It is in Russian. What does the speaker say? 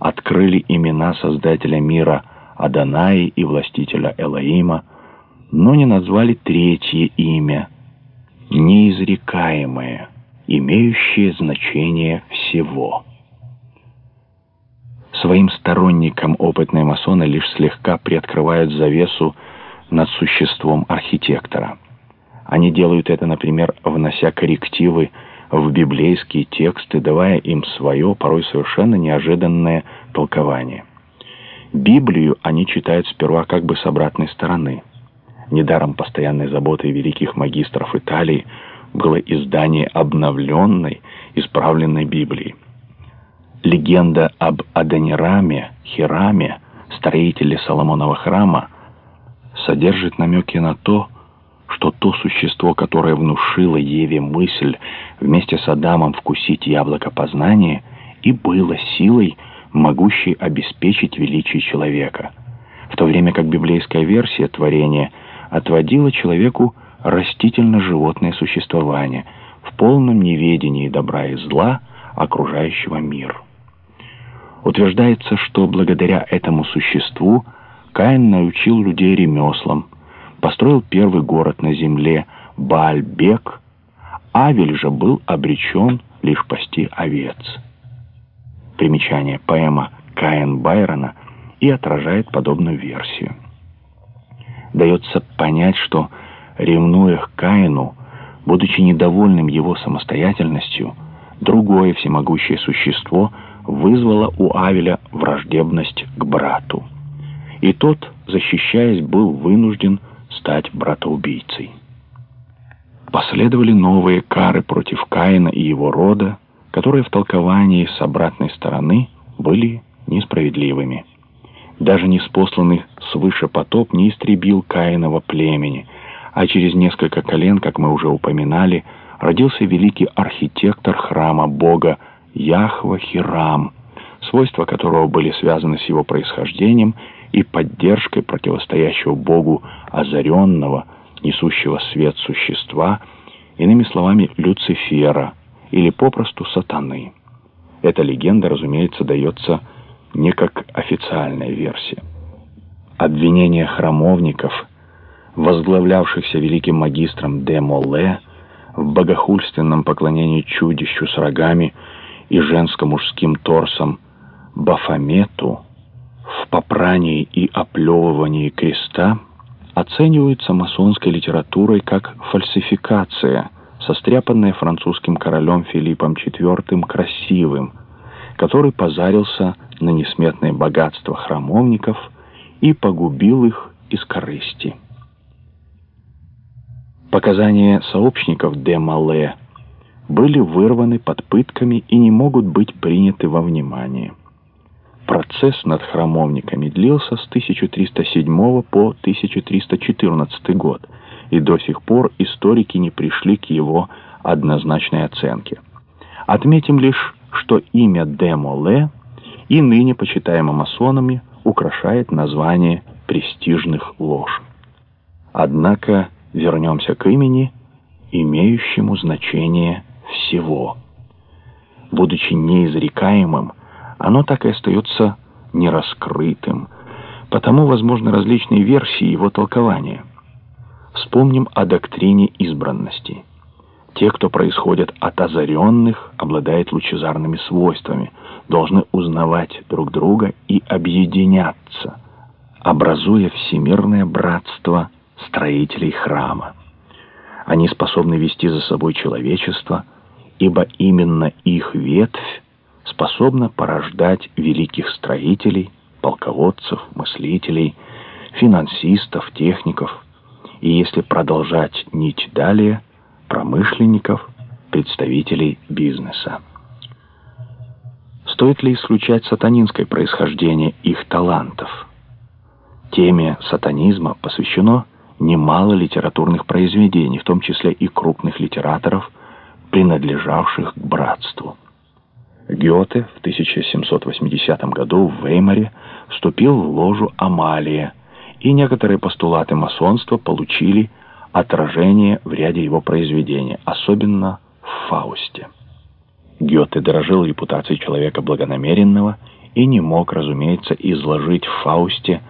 открыли имена Создателя мира Аданаи и Властителя Элоима, но не назвали третье имя, неизрекаемое, имеющее значение всего. Своим сторонникам опытные масоны лишь слегка приоткрывают завесу над существом архитектора. Они делают это, например, внося коррективы в библейские тексты, давая им свое, порой совершенно неожиданное толкование. Библию они читают сперва как бы с обратной стороны. Недаром постоянной заботой великих магистров Италии было издание обновленной, исправленной Библии. Легенда об Адонираме, Хираме, строителе Соломонова храма, содержит намеки на то, что то существо, которое внушило Еве мысль вместе с Адамом вкусить яблоко познания, и было силой, могущей обеспечить величие человека, в то время как библейская версия творения отводила человеку растительно-животное существование в полном неведении добра и зла окружающего мир. Утверждается, что благодаря этому существу Каин научил людей ремеслам, построил первый город на земле Баальбек, Авель же был обречен лишь пасти овец. Примечание поэма Каин Байрона и отражает подобную версию. Дается понять, что, ревнуя к Каину, будучи недовольным его самостоятельностью, другое всемогущее существо вызвало у Авеля враждебность к брату. И тот, защищаясь, был вынужден стать братоубийцей. Последовали новые кары против Каина и его рода, которые в толковании с обратной стороны были несправедливыми. Даже неспосланный свыше потоп не истребил Каинова племени, а через несколько колен, как мы уже упоминали, родился великий архитектор храма Бога Яхва Хирам, свойства которого были связаны с его происхождением и поддержкой противостоящего Богу озаренного, несущего свет существа, иными словами, Люцифера, или попросту сатаны. Эта легенда, разумеется, дается не как официальная версия. Обвинения храмовников, возглавлявшихся великим магистром де Молле, в богохульственном поклонении чудищу с рогами и женско-мужским торсом Бафомету, в попрании и оплевывании креста оцениваются масонской литературой как фальсификация, состряпанная французским королем Филиппом IV красивым, который позарился на несметное богатство храмовников и погубил их из корысти. Показания сообщников де Мале были вырваны под пытками и не могут быть приняты во внимание. Процесс над храмовниками длился с 1307 по 1314 год, и до сих пор историки не пришли к его однозначной оценке. Отметим лишь, что имя Демоле и ныне почитаемо масонами украшает название престижных лож. Однако вернемся к имени, имеющему значение всего. Будучи неизрекаемым, оно так и остается нераскрытым, потому возможны различные версии его толкования. Вспомним о доктрине избранности. Те, кто происходят от озаренных, обладают лучезарными свойствами, должны узнавать друг друга и объединяться, образуя всемирное братство строителей храма. Они способны вести за собой человечество, ибо именно их ветвь способна порождать великих строителей, полководцев, мыслителей, финансистов, техников, и если продолжать нить далее, промышленников, представителей бизнеса. Стоит ли исключать сатанинское происхождение их талантов? Теме сатанизма посвящено немало литературных произведений, в том числе и крупных литераторов, принадлежавших к братству. Гёте в 1780 году в Веймаре вступил в ложу Амалия, и некоторые постулаты масонства получили отражение в ряде его произведений, особенно в «Фаусте». Гёте дорожил репутацией человека благонамеренного и не мог, разумеется, изложить в Фаусте